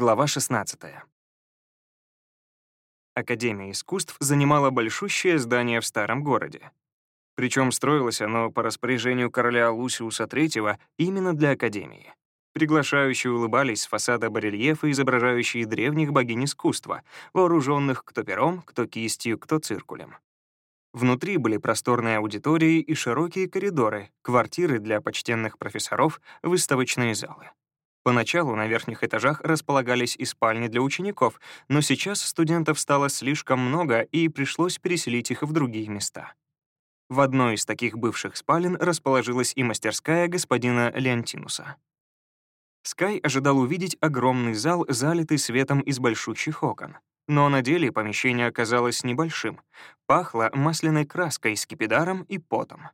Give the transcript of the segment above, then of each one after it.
Глава 16. Академия искусств занимала большущее здание в старом городе. Причем строилось оно по распоряжению короля Лусиуса III именно для Академии. Приглашающие улыбались с фасада барельефы, изображающие древних богинь искусства, вооруженных кто пером, кто кистью, кто циркулем. Внутри были просторные аудитории и широкие коридоры, квартиры для почтенных профессоров, выставочные залы. Поначалу на верхних этажах располагались и спальни для учеников, но сейчас студентов стало слишком много, и пришлось переселить их в другие места. В одной из таких бывших спален расположилась и мастерская господина Леонтинуса. Скай ожидал увидеть огромный зал, залитый светом из большущих окон. Но на деле помещение оказалось небольшим. Пахло масляной краской, скипидаром и потом.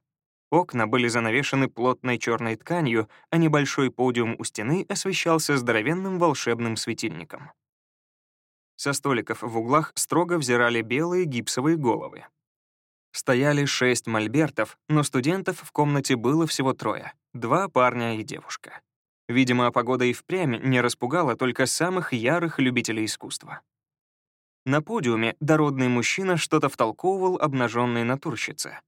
Окна были занавешены плотной черной тканью, а небольшой подиум у стены освещался здоровенным волшебным светильником. Со столиков в углах строго взирали белые гипсовые головы. Стояли шесть мольбертов, но студентов в комнате было всего трое — два парня и девушка. Видимо, погода и впрямь не распугала только самых ярых любителей искусства. На подиуме дородный мужчина что-то втолковывал обнаженной натурщице.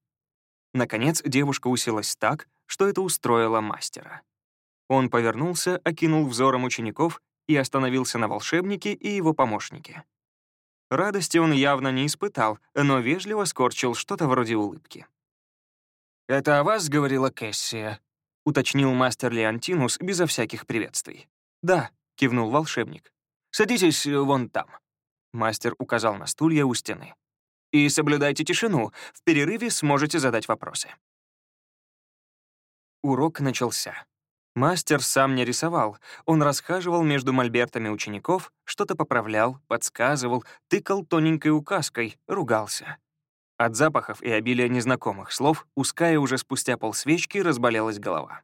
Наконец, девушка уселась так, что это устроило мастера. Он повернулся, окинул взором учеников и остановился на волшебнике и его помощнике. Радости он явно не испытал, но вежливо скорчил что-то вроде улыбки. «Это о вас говорила Кэссия?» — уточнил мастер Леонтинус безо всяких приветствий. «Да», — кивнул волшебник. «Садитесь вон там». Мастер указал на стулья у стены. И соблюдайте тишину, в перерыве сможете задать вопросы. Урок начался. Мастер сам не рисовал, он расхаживал между мольбертами учеников, что-то поправлял, подсказывал, тыкал тоненькой указкой, ругался. От запахов и обилия незнакомых слов у Ская уже спустя полсвечки разболелась голова.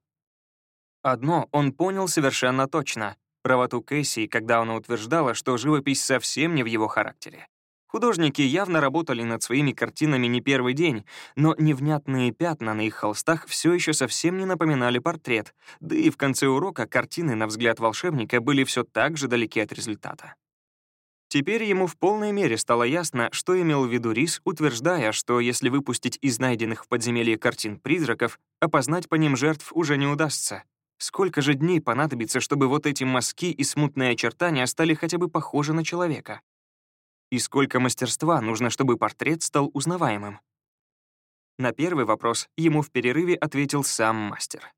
Одно он понял совершенно точно — правоту Кэсси, когда она утверждала, что живопись совсем не в его характере. Художники явно работали над своими картинами не первый день, но невнятные пятна на их холстах все еще совсем не напоминали портрет, да и в конце урока картины, на взгляд волшебника, были все так же далеки от результата. Теперь ему в полной мере стало ясно, что имел в виду Рис, утверждая, что если выпустить из найденных в подземелье картин призраков, опознать по ним жертв уже не удастся. Сколько же дней понадобится, чтобы вот эти мазки и смутные очертания стали хотя бы похожи на человека? И сколько мастерства нужно, чтобы портрет стал узнаваемым? На первый вопрос ему в перерыве ответил сам мастер.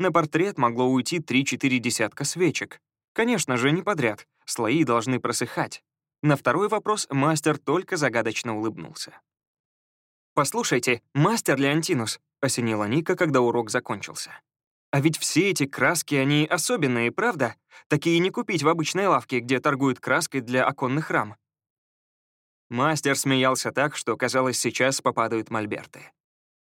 На портрет могло уйти 3-4 десятка свечек. Конечно же, не подряд, слои должны просыхать. На второй вопрос мастер только загадочно улыбнулся. «Послушайте, мастер Леонтинус», — осенила Ника, когда урок закончился. «А ведь все эти краски, они особенные, правда? Такие не купить в обычной лавке, где торгуют краской для оконных рам. Мастер смеялся так, что, казалось, сейчас попадают мольберты.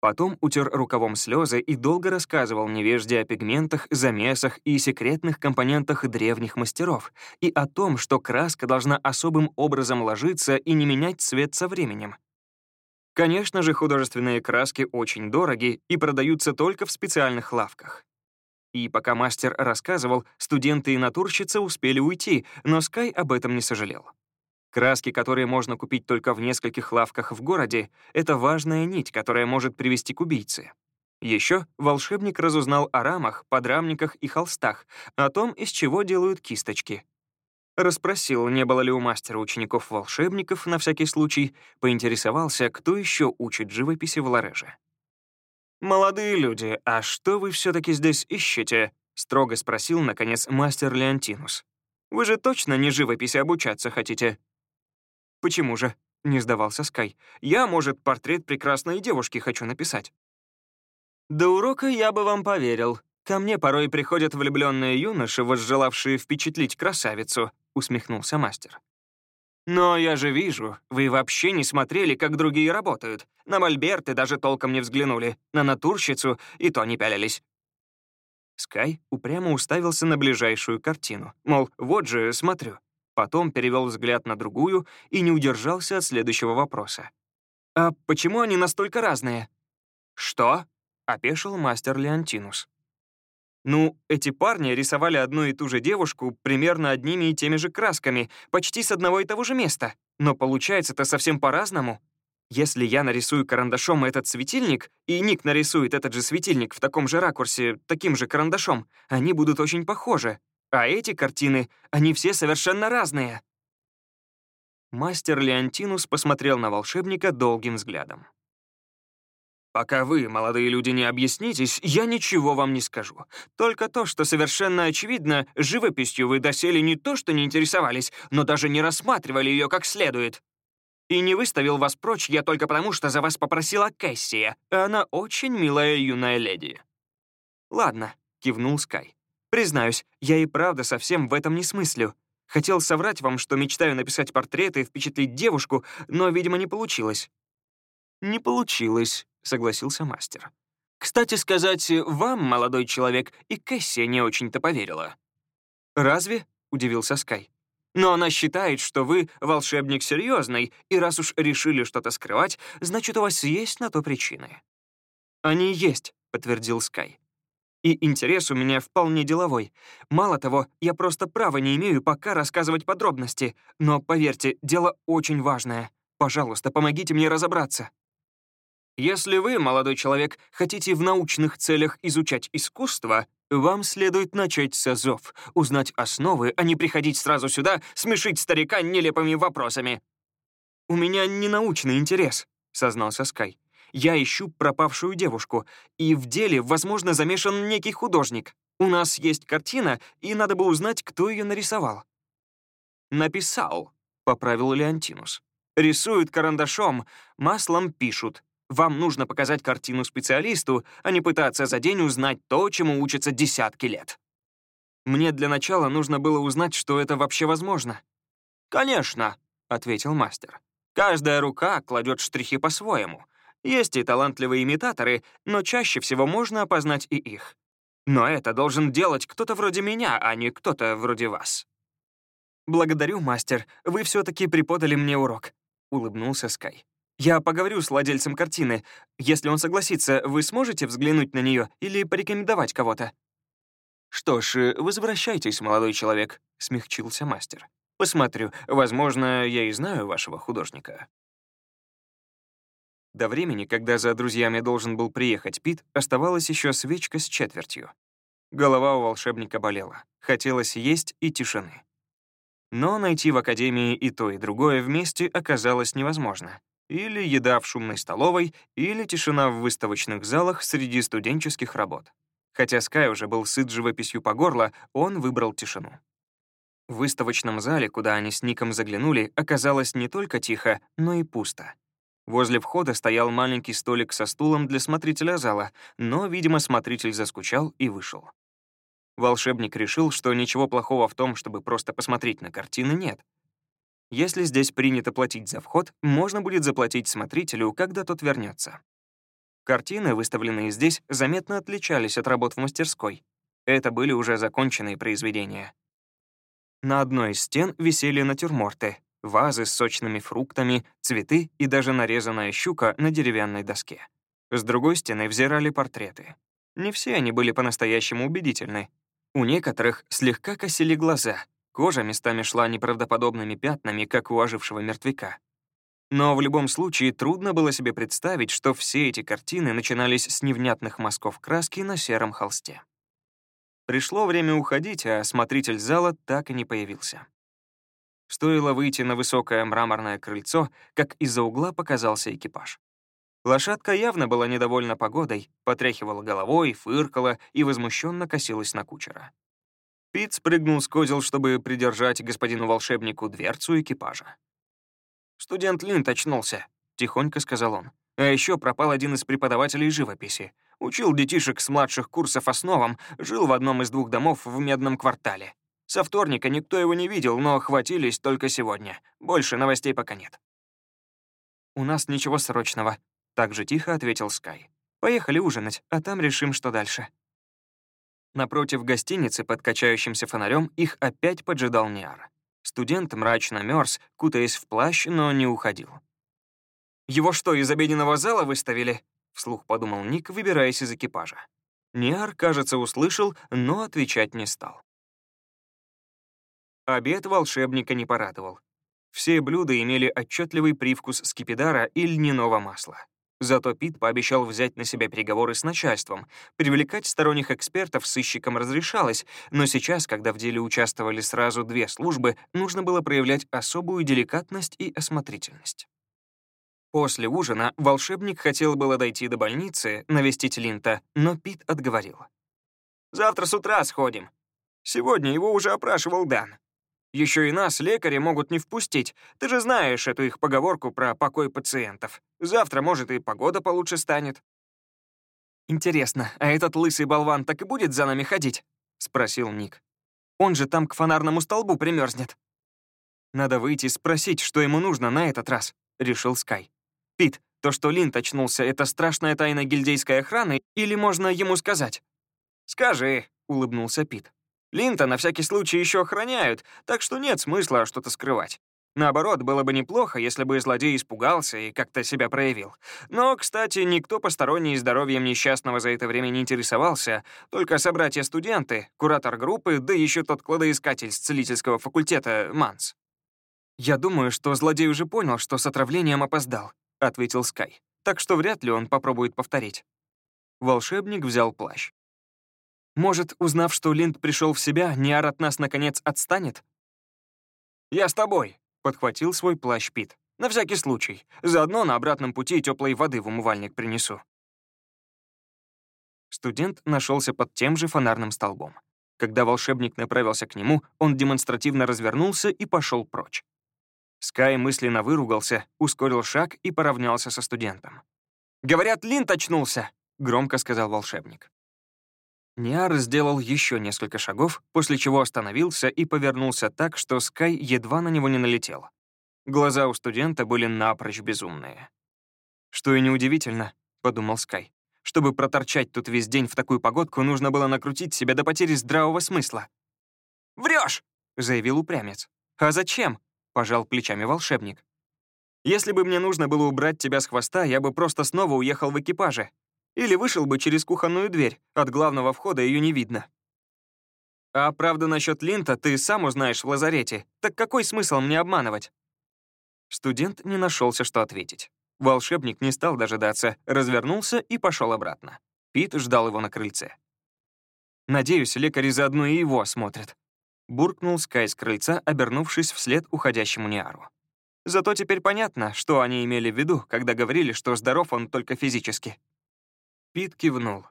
Потом утер рукавом слезы и долго рассказывал невежде о пигментах, замесах и секретных компонентах древних мастеров, и о том, что краска должна особым образом ложиться и не менять цвет со временем. Конечно же, художественные краски очень дороги и продаются только в специальных лавках. И пока мастер рассказывал, студенты и натурщицы успели уйти, но Скай об этом не сожалел. Краски, которые можно купить только в нескольких лавках в городе, это важная нить, которая может привести к убийце. Еще волшебник разузнал о рамах, подрамниках и холстах, о том, из чего делают кисточки. Расспросил, не было ли у мастера учеников-волшебников, на всякий случай, поинтересовался, кто еще учит живописи в Лареже. «Молодые люди, а что вы все-таки здесь ищете?» — строго спросил, наконец, мастер Леонтинус. «Вы же точно не живописи обучаться хотите?» «Почему же?» — не сдавался Скай. «Я, может, портрет прекрасной девушки хочу написать». «До урока я бы вам поверил. Ко мне порой приходят влюбленные юноши, возжелавшие впечатлить красавицу», — усмехнулся мастер. «Но я же вижу, вы вообще не смотрели, как другие работают. На мольберты даже толком не взглянули, на натурщицу и то не пялились». Скай упрямо уставился на ближайшую картину. Мол, вот же, смотрю. Потом перевел взгляд на другую и не удержался от следующего вопроса. «А почему они настолько разные?» «Что?» — опешил мастер Леонтинус. Ну, эти парни рисовали одну и ту же девушку примерно одними и теми же красками, почти с одного и того же места. Но получается это совсем по-разному. Если я нарисую карандашом этот светильник, и Ник нарисует этот же светильник в таком же ракурсе, таким же карандашом, они будут очень похожи. А эти картины, они все совершенно разные. Мастер Леонтинус посмотрел на волшебника долгим взглядом. «Пока вы, молодые люди, не объяснитесь, я ничего вам не скажу. Только то, что совершенно очевидно, живописью вы доселе не то что не интересовались, но даже не рассматривали ее как следует. И не выставил вас прочь я только потому, что за вас попросила Кэссия. Она очень милая юная леди». «Ладно», — кивнул Скай. «Признаюсь, я и правда совсем в этом не смыслю. Хотел соврать вам, что мечтаю написать портрет и впечатлить девушку, но, видимо, не получилось». «Не получилось», — согласился мастер. «Кстати сказать, вам, молодой человек, и Кэссия не очень-то поверила». «Разве?» — удивился Скай. Но она считает, что вы волшебник серьезный, и раз уж решили что-то скрывать, значит, у вас есть на то причины». «Они есть», — подтвердил Скай. «И интерес у меня вполне деловой. Мало того, я просто права не имею пока рассказывать подробности, но, поверьте, дело очень важное. Пожалуйста, помогите мне разобраться». Если вы, молодой человек, хотите в научных целях изучать искусство, вам следует начать с азов, узнать основы, а не приходить сразу сюда, смешить старика нелепыми вопросами. «У меня не научный интерес», — сознался Скай. «Я ищу пропавшую девушку, и в деле, возможно, замешан некий художник. У нас есть картина, и надо бы узнать, кто ее нарисовал». «Написал», — поправил Леонтинус. «Рисуют карандашом, маслом пишут. Вам нужно показать картину специалисту, а не пытаться за день узнать то, чему учатся десятки лет. Мне для начала нужно было узнать, что это вообще возможно. «Конечно», — ответил мастер. «Каждая рука кладет штрихи по-своему. Есть и талантливые имитаторы, но чаще всего можно опознать и их. Но это должен делать кто-то вроде меня, а не кто-то вроде вас». «Благодарю, мастер, вы все-таки преподали мне урок», — улыбнулся Скай. Я поговорю с владельцем картины. Если он согласится, вы сможете взглянуть на нее или порекомендовать кого-то?» «Что ж, возвращайтесь, молодой человек», — смягчился мастер. «Посмотрю. Возможно, я и знаю вашего художника». До времени, когда за друзьями должен был приехать Пит, оставалась еще свечка с четвертью. Голова у волшебника болела. Хотелось есть и тишины. Но найти в Академии и то, и другое вместе оказалось невозможно. Или еда в шумной столовой, или тишина в выставочных залах среди студенческих работ. Хотя Скай уже был сыт живописью по горло, он выбрал тишину. В выставочном зале, куда они с Ником заглянули, оказалось не только тихо, но и пусто. Возле входа стоял маленький столик со стулом для смотрителя зала, но, видимо, смотритель заскучал и вышел. Волшебник решил, что ничего плохого в том, чтобы просто посмотреть на картины, нет. Если здесь принято платить за вход, можно будет заплатить смотрителю, когда тот вернется. Картины, выставленные здесь, заметно отличались от работ в мастерской. Это были уже законченные произведения. На одной из стен висели натюрморты, вазы с сочными фруктами, цветы и даже нарезанная щука на деревянной доске. С другой стены взирали портреты. Не все они были по-настоящему убедительны. У некоторых слегка косили глаза, Кожа местами шла неправдоподобными пятнами, как у ожившего мертвяка. Но в любом случае трудно было себе представить, что все эти картины начинались с невнятных мазков краски на сером холсте. Пришло время уходить, а смотритель зала так и не появился. Стоило выйти на высокое мраморное крыльцо, как из-за угла показался экипаж. Лошадка явно была недовольна погодой, потряхивала головой, фыркала и возмущенно косилась на кучера. Пит спрыгнул с козел, чтобы придержать господину волшебнику дверцу экипажа. «Студент Линд очнулся», — тихонько сказал он. «А еще пропал один из преподавателей живописи. Учил детишек с младших курсов основам, жил в одном из двух домов в Медном квартале. Со вторника никто его не видел, но хватились только сегодня. Больше новостей пока нет». «У нас ничего срочного», — так же тихо ответил Скай. «Поехали ужинать, а там решим, что дальше». Напротив гостиницы под качающимся фонарем их опять поджидал Ниар. Студент мрачно мерз, кутаясь в плащ, но не уходил. «Его что, из обеденного зала выставили?» — вслух подумал Ник, выбираясь из экипажа. Ниар, кажется, услышал, но отвечать не стал. Обед волшебника не порадовал. Все блюда имели отчетливый привкус скипидара и льняного масла. Зато Пит пообещал взять на себя переговоры с начальством. Привлекать сторонних экспертов сыщикам разрешалось, но сейчас, когда в деле участвовали сразу две службы, нужно было проявлять особую деликатность и осмотрительность. После ужина волшебник хотел было дойти до больницы, навестить Линта, но Пит отговорил. «Завтра с утра сходим. Сегодня его уже опрашивал Дан. Еще и нас, лекари, могут не впустить. Ты же знаешь эту их поговорку про покой пациентов. Завтра, может, и погода получше станет». «Интересно, а этот лысый болван так и будет за нами ходить?» — спросил Ник. «Он же там к фонарному столбу примерзнет». «Надо выйти и спросить, что ему нужно на этот раз», — решил Скай. «Пит, то, что Линд очнулся, это страшная тайна гильдейской охраны, или можно ему сказать?» «Скажи», — улыбнулся Пит. Линта на всякий случай еще охраняют, так что нет смысла что-то скрывать. Наоборот, было бы неплохо, если бы злодей испугался и как-то себя проявил. Но, кстати, никто посторонний здоровьем несчастного за это время не интересовался, только собратья-студенты, куратор группы, да еще тот кладоискатель с целительского факультета Манс. «Я думаю, что злодей уже понял, что с отравлением опоздал», — ответил Скай. «Так что вряд ли он попробует повторить». Волшебник взял плащ. Может, узнав, что Линд пришел в себя, Ниар от нас, наконец, отстанет? «Я с тобой», — подхватил свой плащ Пит. «На всякий случай. Заодно на обратном пути теплой воды в умывальник принесу». Студент нашелся под тем же фонарным столбом. Когда волшебник направился к нему, он демонстративно развернулся и пошел прочь. Скай мысленно выругался, ускорил шаг и поравнялся со студентом. «Говорят, Линд очнулся!» — громко сказал волшебник. Ниар сделал еще несколько шагов, после чего остановился и повернулся так, что Скай едва на него не налетел. Глаза у студента были напрочь безумные. «Что и неудивительно», — подумал Скай. «Чтобы проторчать тут весь день в такую погодку, нужно было накрутить себя до потери здравого смысла». «Врешь!» — заявил упрямец. «А зачем?» — пожал плечами волшебник. «Если бы мне нужно было убрать тебя с хвоста, я бы просто снова уехал в экипаже. Или вышел бы через кухонную дверь, от главного входа ее не видно. А правда насчет Линта ты сам узнаешь в лазарете. Так какой смысл мне обманывать? Студент не нашелся, что ответить. Волшебник не стал дожидаться, развернулся и пошел обратно. Пит ждал его на крыльце. «Надеюсь, лекари заодно и его осмотрят», — буркнул Скай с крыльца, обернувшись вслед уходящему Ниару. Зато теперь понятно, что они имели в виду, когда говорили, что здоров он только физически. Пит кивнул.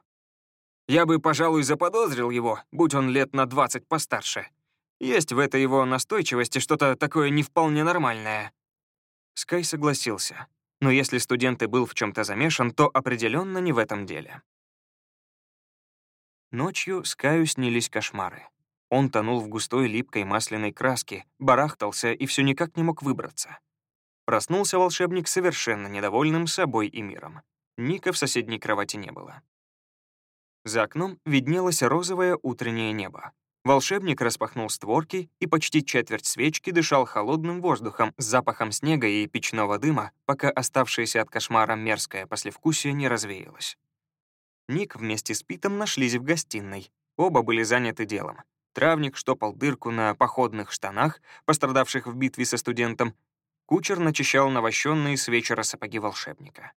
«Я бы, пожалуй, заподозрил его, будь он лет на 20 постарше. Есть в этой его настойчивости что-то такое не вполне нормальное». Скай согласился. Но если студент и был в чем то замешан, то определенно не в этом деле. Ночью Скаю снились кошмары. Он тонул в густой липкой масляной краске, барахтался и все никак не мог выбраться. Проснулся волшебник совершенно недовольным собой и миром. Ника в соседней кровати не было. За окном виднелось розовое утреннее небо. Волшебник распахнул створки, и почти четверть свечки дышал холодным воздухом с запахом снега и печного дыма, пока оставшееся от кошмара мерзкое послевкусие не развеялось. Ник вместе с Питом нашлись в гостиной. Оба были заняты делом. Травник штопал дырку на походных штанах, пострадавших в битве со студентом. Кучер начищал навощенные с вечера сапоги волшебника.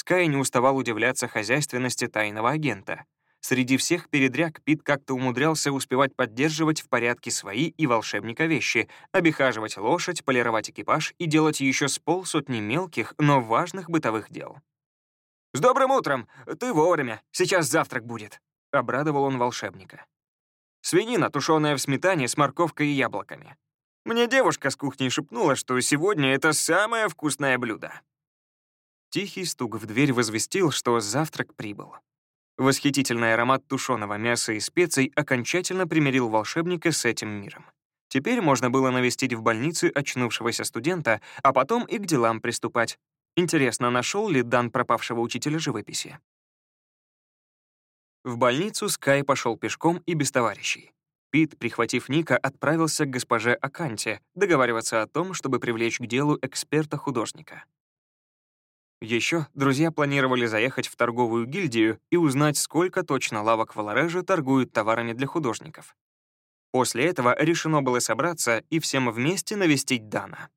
Скай не уставал удивляться хозяйственности тайного агента. Среди всех передряг Пит как-то умудрялся успевать поддерживать в порядке свои и волшебника вещи, обихаживать лошадь, полировать экипаж и делать еще с полсотни мелких, но важных бытовых дел. «С добрым утром! Ты вовремя! Сейчас завтрак будет!» — обрадовал он волшебника. «Свинина, тушеная в сметане с морковкой и яблоками. Мне девушка с кухни шепнула, что сегодня это самое вкусное блюдо». Тихий стук в дверь возвестил, что завтрак прибыл. Восхитительный аромат тушеного мяса и специй окончательно примирил волшебника с этим миром. Теперь можно было навестить в больнице очнувшегося студента, а потом и к делам приступать. Интересно, нашел ли Дан пропавшего учителя живописи? В больницу Скай пошел пешком и без товарищей. Пит, прихватив Ника, отправился к госпоже Аканте договариваться о том, чтобы привлечь к делу эксперта-художника. Еще друзья планировали заехать в торговую гильдию и узнать, сколько точно лавок в Алареже торгуют товарами для художников. После этого решено было собраться и всем вместе навестить Дана.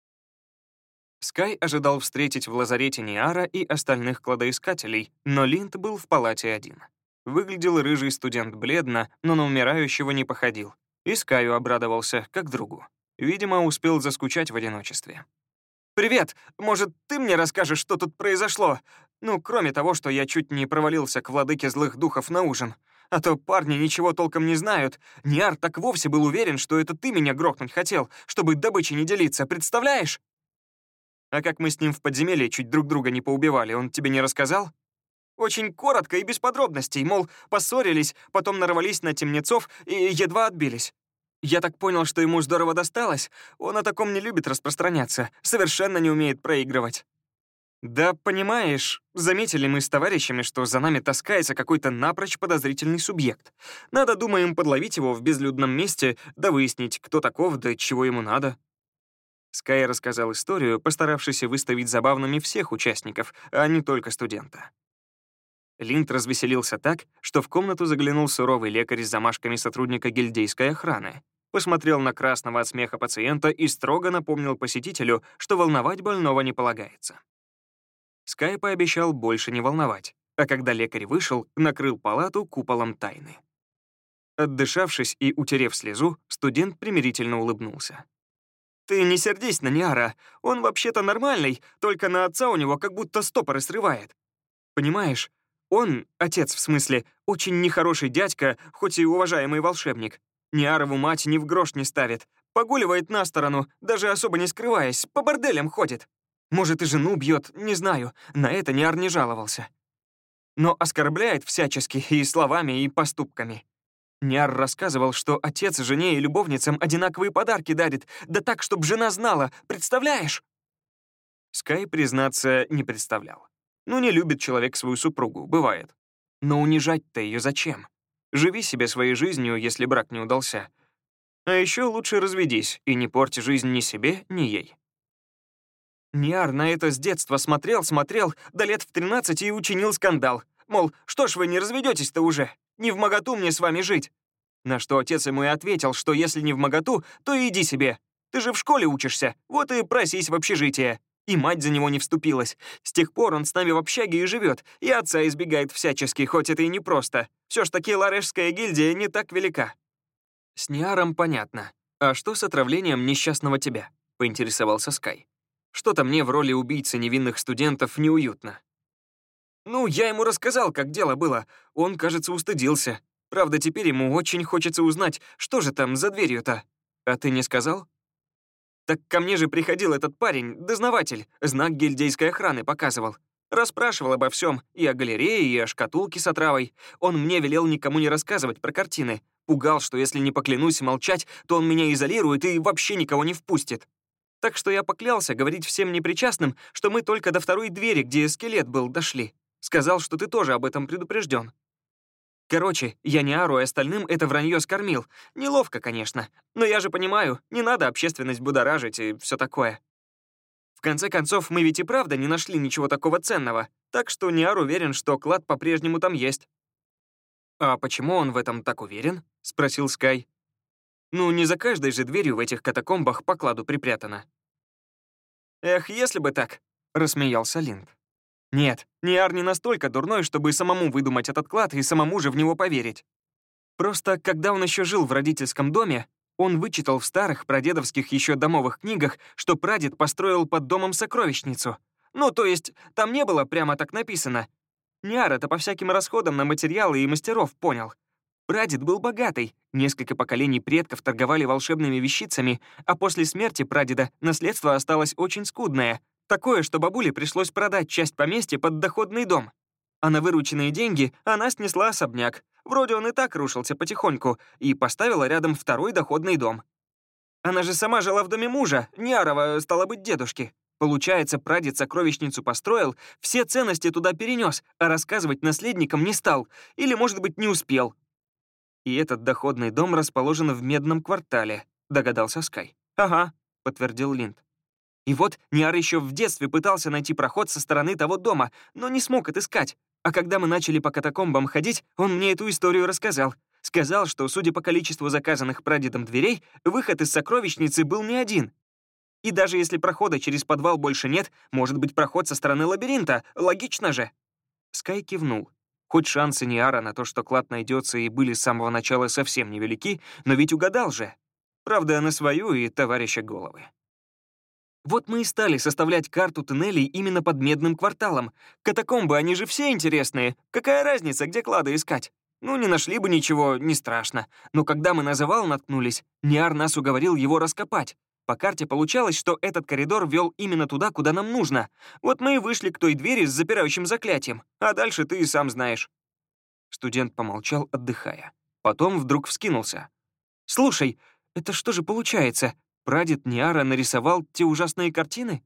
Скай ожидал встретить в лазарете Ниара и остальных кладоискателей, но Линд был в палате один. Выглядел рыжий студент бледно, но на умирающего не походил. И Скаю обрадовался, как другу. Видимо, успел заскучать в одиночестве. «Привет! Может, ты мне расскажешь, что тут произошло? Ну, кроме того, что я чуть не провалился к владыке злых духов на ужин. А то парни ничего толком не знают. Ниар так вовсе был уверен, что это ты меня грохнуть хотел, чтобы добычей не делиться, представляешь?» «А как мы с ним в подземелье чуть друг друга не поубивали, он тебе не рассказал?» Очень коротко и без подробностей, мол, поссорились, потом нарвались на темнецов и едва отбились. Я так понял, что ему здорово досталось. Он о таком не любит распространяться, совершенно не умеет проигрывать. Да, понимаешь, заметили мы с товарищами, что за нами таскается какой-то напрочь подозрительный субъект. Надо, думаем, подловить его в безлюдном месте, да выяснить, кто таков, да чего ему надо. Скай рассказал историю, постаравшись выставить забавными всех участников, а не только студента. Линд развеселился так, что в комнату заглянул суровый лекарь с замашками сотрудника гильдейской охраны, посмотрел на красного от смеха пациента и строго напомнил посетителю, что волновать больного не полагается. Скай пообещал больше не волновать, а когда лекарь вышел, накрыл палату куполом тайны. Отдышавшись и утерев слезу, студент примирительно улыбнулся. «Ты не сердись на Ниара, он вообще-то нормальный, только на отца у него как будто стопоры срывает. Понимаешь, он, отец в смысле, очень нехороший дядька, хоть и уважаемый волшебник. Ниарову мать ни в грош не ставит. Погуливает на сторону, даже особо не скрываясь, по борделям ходит. Может, и жену бьет, не знаю, на это Ниар не жаловался. Но оскорбляет всячески и словами, и поступками. Ниар рассказывал, что отец жене и любовницам одинаковые подарки дарит, да так, чтобы жена знала, представляешь? Скай, признаться, не представлял. Ну, не любит человек свою супругу, бывает. Но унижать-то ее зачем? Живи себе своей жизнью, если брак не удался. А еще лучше разведись и не порти жизнь ни себе, ни ей. Ниар на это с детства смотрел, смотрел, до лет в 13 и учинил скандал. Мол, что ж вы не разведетесь-то уже? Не в моготу мне с вами жить. На что отец ему и ответил, что если не в моготу, то иди себе. Ты же в школе учишься, вот и просись в общежитие. И мать за него не вступилась. С тех пор он с нами в общаге и живет, и отца избегает всячески, хоть это и непросто. Все ж таки ларешская гильдия не так велика. С Ниаром понятно. А что с отравлением несчастного тебя? Поинтересовался Скай. Что-то мне в роли убийцы невинных студентов неуютно. Ну, я ему рассказал, как дело было. Он, кажется, устыдился. Правда, теперь ему очень хочется узнать, что же там за дверью-то. А ты не сказал? Так ко мне же приходил этот парень, дознаватель, знак гильдейской охраны показывал. Расспрашивал обо всем, и о галерее, и о шкатулке с отравой. Он мне велел никому не рассказывать про картины. Пугал, что если не поклянусь молчать, то он меня изолирует и вообще никого не впустит. Так что я поклялся говорить всем непричастным, что мы только до второй двери, где скелет был, дошли. Сказал, что ты тоже об этом предупрежден. Короче, я не Ару и остальным это вранье скормил. Неловко, конечно. Но я же понимаю, не надо общественность будоражить и все такое. В конце концов, мы ведь и правда не нашли ничего такого ценного, так что Ниар уверен, что клад по-прежнему там есть. «А почему он в этом так уверен?» — спросил Скай. «Ну, не за каждой же дверью в этих катакомбах по кладу припрятано». «Эх, если бы так», — рассмеялся Линд. Нет, Ниар не настолько дурной, чтобы самому выдумать этот клад и самому же в него поверить. Просто, когда он еще жил в родительском доме, он вычитал в старых прадедовских еще домовых книгах, что прадед построил под домом сокровищницу. Ну, то есть, там не было прямо так написано. Ниар это по всяким расходам на материалы и мастеров понял. Прадед был богатый, несколько поколений предков торговали волшебными вещицами, а после смерти прадеда наследство осталось очень скудное — Такое, что бабуле пришлось продать часть поместья под доходный дом. А на вырученные деньги она снесла особняк. Вроде он и так рушился потихоньку, и поставила рядом второй доходный дом. Она же сама жила в доме мужа, Ниарова, стало быть, дедушки. Получается, прадед сокровищницу построил, все ценности туда перенес, а рассказывать наследникам не стал, или, может быть, не успел. И этот доходный дом расположен в Медном квартале, догадался Скай. «Ага», — подтвердил Линд. И вот Ниар еще в детстве пытался найти проход со стороны того дома, но не смог отыскать. А когда мы начали по катакомбам ходить, он мне эту историю рассказал. Сказал, что, судя по количеству заказанных прадедом дверей, выход из сокровищницы был не один. И даже если прохода через подвал больше нет, может быть проход со стороны лабиринта, логично же. Скай кивнул. Хоть шансы Ниара на то, что клад найдется, и были с самого начала совсем невелики, но ведь угадал же. Правда, на свою и товарища головы. Вот мы и стали составлять карту туннелей именно под Медным кварталом. Катакомбы, они же все интересные. Какая разница, где клады искать? Ну, не нашли бы ничего, не страшно. Но когда мы на завал наткнулись, Ниар нас уговорил его раскопать. По карте получалось, что этот коридор вел именно туда, куда нам нужно. Вот мы и вышли к той двери с запирающим заклятием. А дальше ты и сам знаешь». Студент помолчал, отдыхая. Потом вдруг вскинулся. «Слушай, это что же получается? Прадед Ниара нарисовал те ужасные картины?»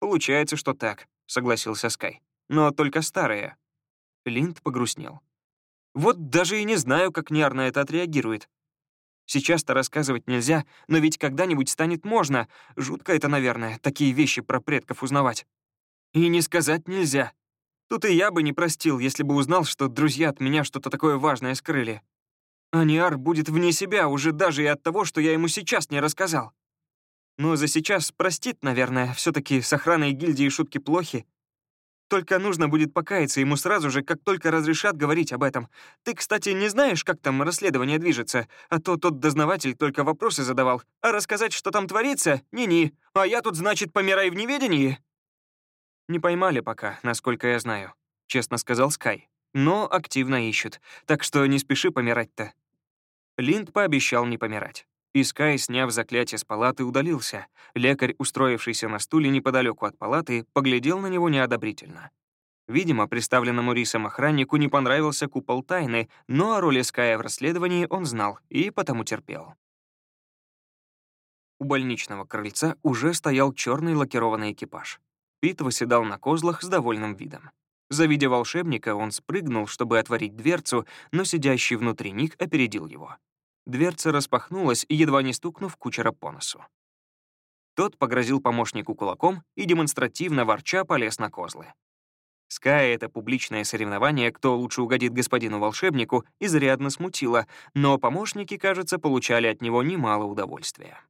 «Получается, что так», — согласился Скай. «Но только старые». Линд погрустнел. Вот даже и не знаю, как Ниар на это отреагирует. Сейчас-то рассказывать нельзя, но ведь когда-нибудь станет можно. Жутко это, наверное, такие вещи про предков узнавать. И не сказать нельзя. Тут и я бы не простил, если бы узнал, что друзья от меня что-то такое важное скрыли. А Ниар будет вне себя уже даже и от того, что я ему сейчас не рассказал. Но за сейчас простит, наверное, все таки с охраной гильдии шутки плохи. Только нужно будет покаяться ему сразу же, как только разрешат говорить об этом. Ты, кстати, не знаешь, как там расследование движется? А то тот дознаватель только вопросы задавал. А рассказать, что там творится? Ни-ни. А я тут, значит, помираю в неведении?» «Не поймали пока, насколько я знаю», — честно сказал Скай. «Но активно ищут, так что не спеши помирать-то». Линд пообещал не помирать. Искай, сняв заклятие с палаты, удалился. Лекарь, устроившийся на стуле неподалеку от палаты, поглядел на него неодобрительно. Видимо, представленному рисом охраннику не понравился купол тайны, но о роли Ская в расследовании он знал и потому терпел. У больничного крыльца уже стоял черный лакированный экипаж. Пит восседал на козлах с довольным видом. Завидя волшебника, он спрыгнул, чтобы отворить дверцу, но сидящий внутри них опередил его. Дверца распахнулась, едва не стукнув кучера по носу. Тот погрозил помощнику кулаком и демонстративно ворча полез на козлы. Скай это публичное соревнование, кто лучше угодит господину-волшебнику, изрядно смутило, но помощники, кажется, получали от него немало удовольствия.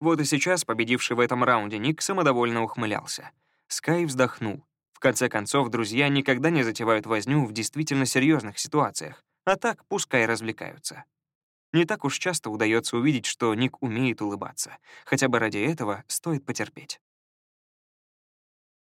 Вот и сейчас победивший в этом раунде Ник самодовольно ухмылялся. Скай вздохнул. Конце концов, друзья никогда не затевают возню в действительно серьезных ситуациях, а так пускай развлекаются. Не так уж часто удается увидеть, что Ник умеет улыбаться. Хотя бы ради этого стоит потерпеть.